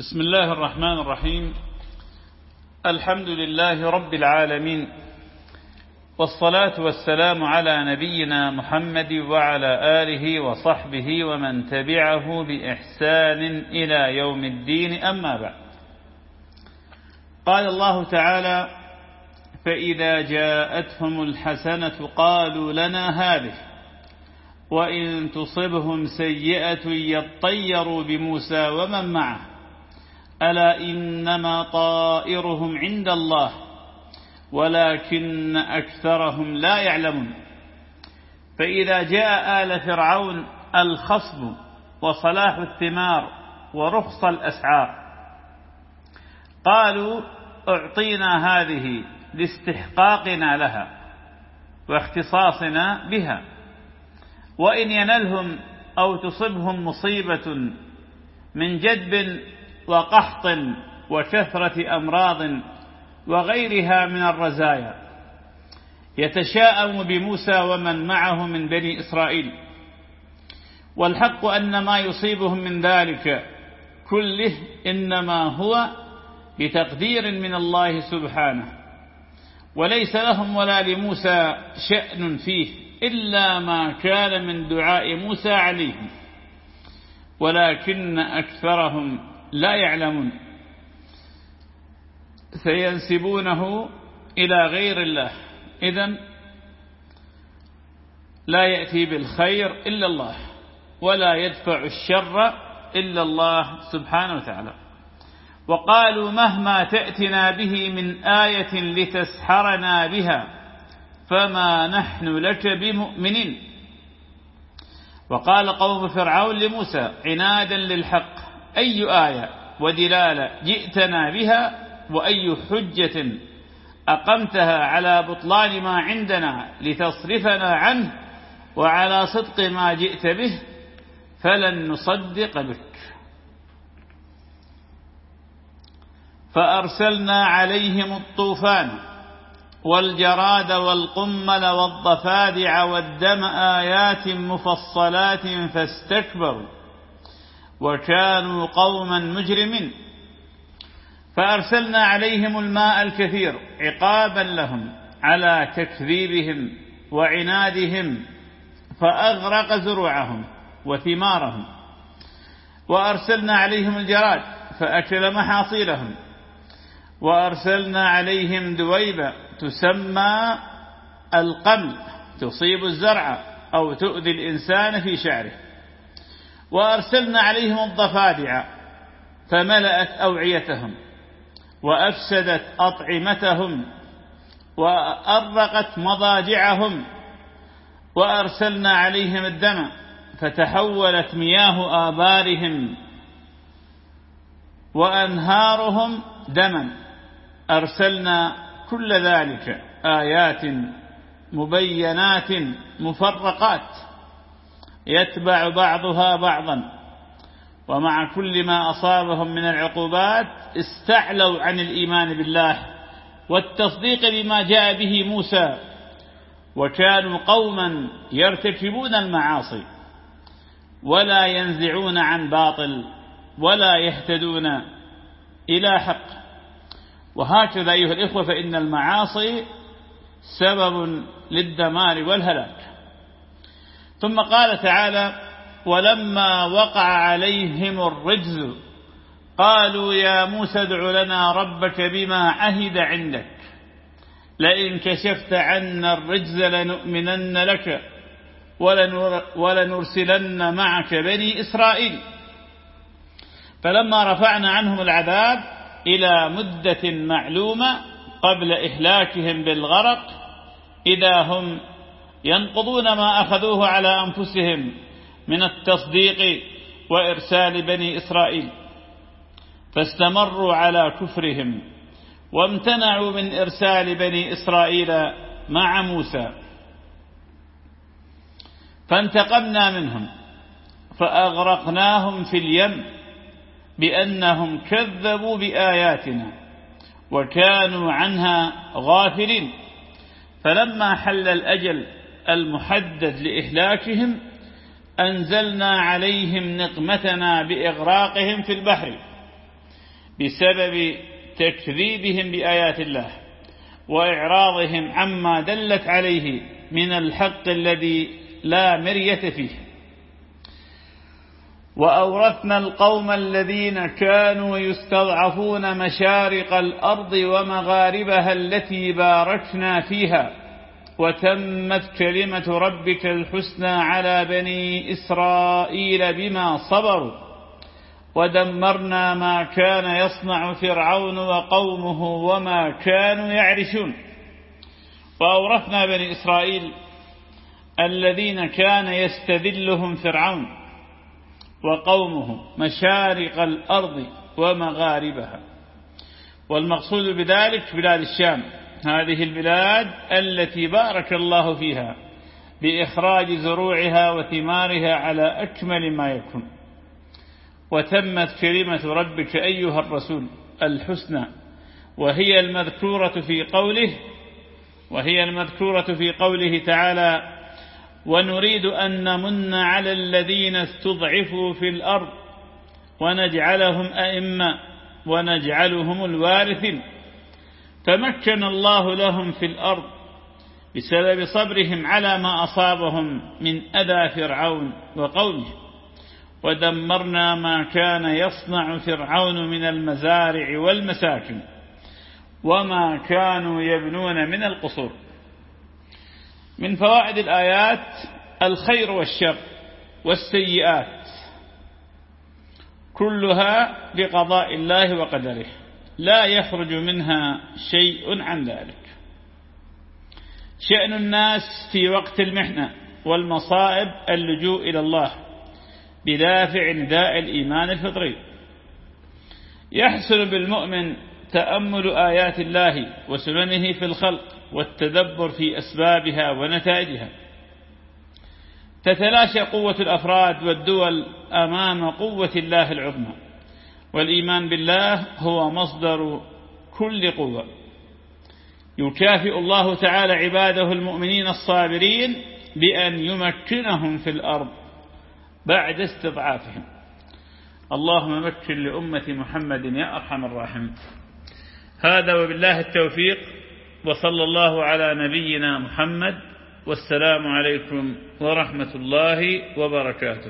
بسم الله الرحمن الرحيم. الحمد لله رب العالمين والصلاة والسلام على نبينا محمد وعلى آله وصحبه ومن تبعه بإحسان إلى يوم الدين. أما بعد قال الله تعالى فإذا جاءتهم الحسنة قالوا لنا هذه وإن تصبهم سيئة يطيروا بموسى ومن معه. ألا إنما طائرهم عند الله ولكن أكثرهم لا يعلمون. فإذا جاء آل فرعون الخصب وصلاح الثمار ورخص الأسعار قالوا أعطينا هذه لاستحقاقنا لها واختصاصنا بها وإن ينلهم أو تصبهم مصيبة من جدب وقحط وكثرة أمراض وغيرها من الرزايا. يتشاءم بموسى ومن معه من بني إسرائيل. والحق أن ما يصيبهم من ذلك كله إنما هو بتقدير من الله سبحانه. وليس لهم ولا لموسى شأن فيه إلا ما كان من دعاء موسى عليهم. ولكن أكثرهم لا يعلمون. سينسبونه إلى غير الله. إذا لا يأتي بالخير إلا الله ولا يدفع الشر إلا الله سبحانه وتعالى. وقالوا مهما تأتنا به من آية لتسحرنا بها فما نحن لك بمؤمنين. وقال قوم فرعون لموسى عنادا للحق أي آية ودلالة جئتنا بها وأي حجة أقمتها على بطلان ما عندنا لتصرفنا عنه وعلى صدق ما جئت به فلن نصدق بك. فأرسلنا عليهم الطوفان والجراد والقمل والضفادع والدم آيات مفصلات فاستكبروا. وكانوا قوما مجرمين. فأرسلنا عليهم الماء الكثير عقابا لهم على تكذيبهم وعنادهم فأغرق زروعهم وثمارهم. وأرسلنا عليهم الجراد فأكل محاصيلهم. وأرسلنا عليهم دويبة تسمى القمل تصيب الزرع أو تؤذي الإنسان في شعره. وأرسلنا عليهم الضفادع فملأت أوعيتهم وأفسدت أطعمتهم وأرقت مضاجعهم وأرسلنا عليهم الدم فتحولت مياه آبارهم وأنهارهم دما. أرسلنا كل ذلك آيات مبينات مفرقات. يتبع بعضها بعضا. ومع كل ما أصابهم من العقوبات استعلوا عن الإيمان بالله والتصديق بما جاء به موسى. وكانوا قوما يرتكبون المعاصي ولا ينزعون عن باطل ولا يهتدون إلى حق. وهكذا أيها الإخوة فإن المعاصي سبب للدمار والهلاك. ثم قال تعالى ولما وقع عليهم الرجز قالوا يا موسى ادع لنا ربك بما عهد عندك. لئن كشفت عنا الرجز لنؤمنن لك ولنرسلن معك بني إسرائيل. فلما رفعنا عنهم العذاب إلى مدة معلومة قبل إهلاكهم بالغرق إذا هم ينقضون ما أخذوه على أنفسهم من التصديق وإرسال بني إسرائيل. فاستمروا على كفرهم وامتنعوا من إرسال بني إسرائيل مع موسى. فانتقمنا منهم فأغرقناهم في اليم بأنهم كذبوا بآياتنا وكانوا عنها غافلين. فلما حل الأجل المحدد لإهلاكهم أنزلنا عليهم نقمتنا بإغراقهم في البحر بسبب تكذيبهم بآيات الله وإعراضهم عما دلت عليه من الحق الذي لا مرية فيه. وأورثنا القوم الذين كانوا يستضعفون مشارق الأرض ومغاربها التي باركنا فيها وتمت كلمة ربك الحسنى على بني إسرائيل بما صبروا ودمرنا ما كان يصنع فرعون وقومه وما كانوا يعرشون. وأورثنا بني إسرائيل الذين كان يستذلهم فرعون وقومه مشارق الأرض ومغاربها. والمقصود بذلك بلاد الشام. هذه البلاد التي بارك الله فيها بإخراج زروعها وثمارها على أكمل ما يكون. وتمت كلمة ربك أيها الرسول الحسنى وهي المذكورة في قوله وهي المذكورة في قوله تعالى ونريد أن نمن على الذين استضعفوا في الأرض ونجعلهم أئمة ونجعلهم الوارثين فمكن الله لهم في الأرض بسبب صبرهم على ما أصابهم من أذى فرعون وقومه. ودمرنا ما كان يصنع فرعون من المزارع والمساكن وما كانوا يبنون من القصور. من فوائد الآيات الخير والشر والسيئات كلها بقضاء الله وقدره. لا يخرج منها شيء عن ذلك. شأن الناس في وقت المحنة والمصائب اللجوء إلى الله بدافع نداء الإيمان الفطري. يحصل بالمؤمن تأمل آيات الله وسننه في الخلق والتدبر في أسبابها ونتائجها. تتلاشى قوة الأفراد والدول أمام قوة الله العظمى. والإيمان بالله هو مصدر كل قوة. يكافئ الله تعالى عباده المؤمنين الصابرين بأن يمكنهم في الأرض بعد استضعافهم. اللهم مكن لأمة محمد يا أرحم الراحمين. هذا وبالله التوفيق وصلى الله على نبينا محمد والسلام عليكم ورحمة الله وبركاته.